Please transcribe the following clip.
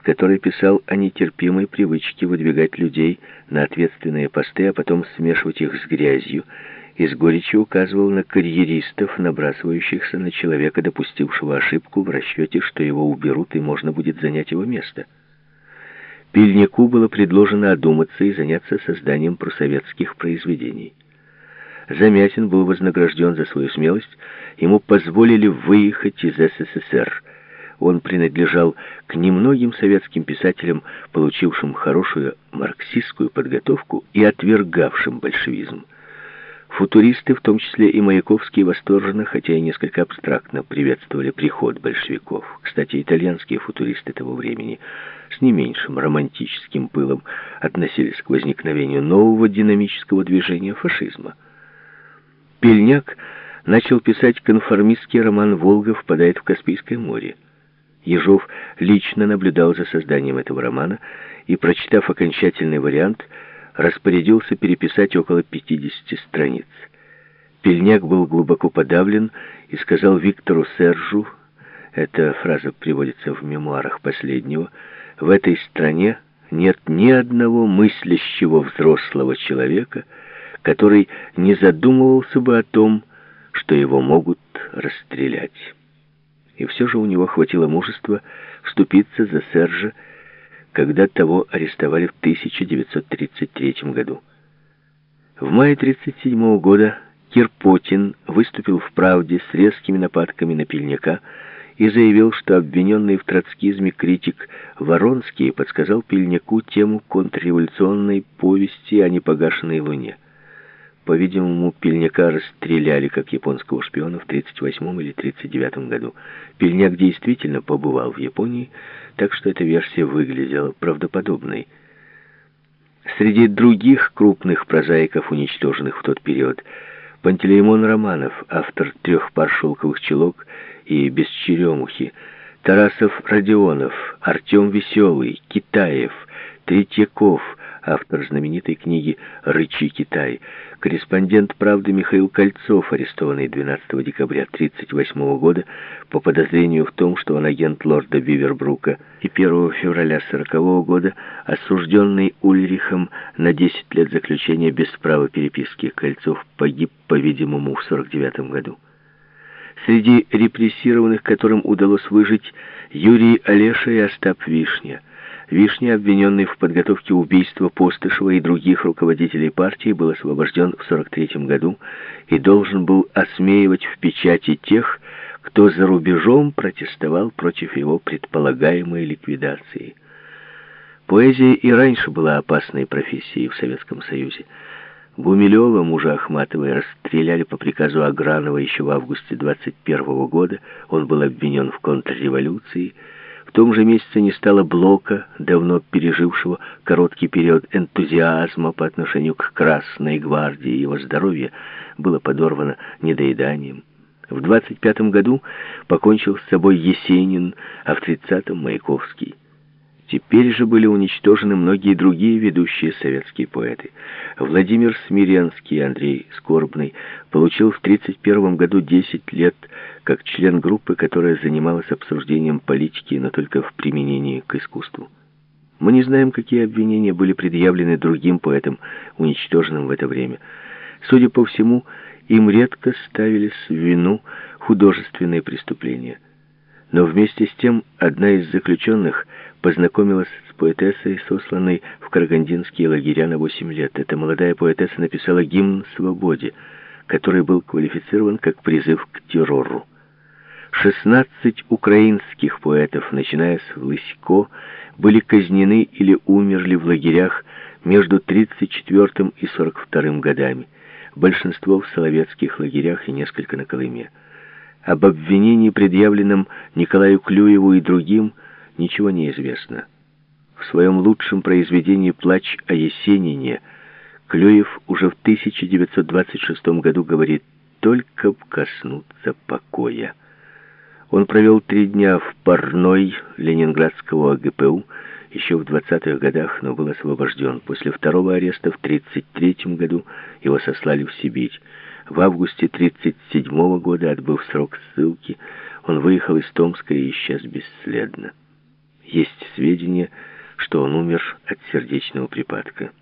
в которой писал о нетерпимой привычке выдвигать людей на ответственные посты, а потом смешивать их с грязью, и с горечью указывал на карьеристов, набрасывающихся на человека, допустившего ошибку в расчете, что его уберут и можно будет занять его место. Пильнику было предложено одуматься и заняться созданием просоветских произведений. Замятин был вознагражден за свою смелость, ему позволили выехать из СССР. Он принадлежал к немногим советским писателям, получившим хорошую марксистскую подготовку и отвергавшим большевизм. Футуристы, в том числе и Маяковский, восторженно, хотя и несколько абстрактно, приветствовали приход большевиков. Кстати, итальянские футуристы того времени с не меньшим романтическим пылом относились к возникновению нового динамического движения фашизма. Пельняк начал писать конформистский роман «Волга впадает в Каспийское море». Ежов лично наблюдал за созданием этого романа и, прочитав окончательный вариант, распорядился переписать около 50 страниц. Пельняк был глубоко подавлен и сказал Виктору Сержу, эта фраза приводится в мемуарах последнего, в этой стране нет ни одного мыслящего взрослого человека, который не задумывался бы о том, что его могут расстрелять. И все же у него хватило мужества вступиться за Сержа, когда того арестовали в 1933 году. В мае 1937 года Кирпотин выступил в «Правде» с резкими нападками на Пельняка и заявил, что обвиненный в троцкизме критик Воронский подсказал Пельняку тему контрреволюционной повести о непогашенной луне. По-видимому, Пельняка расстреляли как японского шпиона в 1938 или 1939 году. Пельняк действительно побывал в Японии, так что эта версия выглядела правдоподобной. Среди других крупных прозаиков, уничтоженных в тот период, Пантелеймон Романов, автор «Трех пар шелковых чулок» и «Без черемухи», Тарасов Родионов, Артем Веселый, Китаев, Третьяков, автор знаменитой книги «Рычи Китай», корреспондент «Правды» Михаил Кольцов, арестованный 12 декабря 1938 года по подозрению в том, что он агент лорда Бивербрука, и 1 февраля 1940 года осужденный Ульрихом на 10 лет заключения без права переписки. Кольцов погиб, по-видимому, в 1949 году. Среди репрессированных, которым удалось выжить, Юрий Олеша и Остап Вишня – Вишня, обвиненный в подготовке убийства Постышева и других руководителей партии, был освобожден в 43 году и должен был осмеивать в печати тех, кто за рубежом протестовал против его предполагаемой ликвидации. Поэзия и раньше была опасной профессией в Советском Союзе. Гумилева, мужа Ахматовой, расстреляли по приказу Агранова еще в августе 21 года. Он был обвинен в контрреволюции. В том же месяце не стало Блока, давно пережившего короткий период энтузиазма по отношению к Красной гвардии. Его здоровье было подорвано недоеданием. В 25 году покончил с собой Есенин, а в 30-м Маяковский. Теперь же были уничтожены многие другие ведущие советские поэты. Владимир Смиренский Андрей Скорбный получил в 1931 году 10 лет как член группы, которая занималась обсуждением политики, но только в применении к искусству. Мы не знаем, какие обвинения были предъявлены другим поэтам, уничтоженным в это время. Судя по всему, им редко ставились в вину художественные преступления. Но вместе с тем одна из заключенных познакомилась с поэтессой, сосланной в карагандинские лагеря на 8 лет. Эта молодая поэтесса написала гимн «Свободе», который был квалифицирован как призыв к террору. 16 украинских поэтов, начиная с Лысько, были казнены или умерли в лагерях между 34 и 42 годами. Большинство в Соловецких лагерях и несколько на Колыме. Об обвинении, предъявленном Николаю Клюеву и другим, ничего не известно. В своем лучшем произведении «Плач о Есенине» Клюев уже в 1926 году говорит «только коснуться покоя». Он провел три дня в парной ленинградского ГПУ еще в 20-х годах, но был освобожден. После второго ареста в 1933 году его сослали в Сибирь. В августе 1937 года, отбыв срок ссылки, он выехал из Томска и исчез бесследно. Есть сведения, что он умер от сердечного припадка.